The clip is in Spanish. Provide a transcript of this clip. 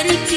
América.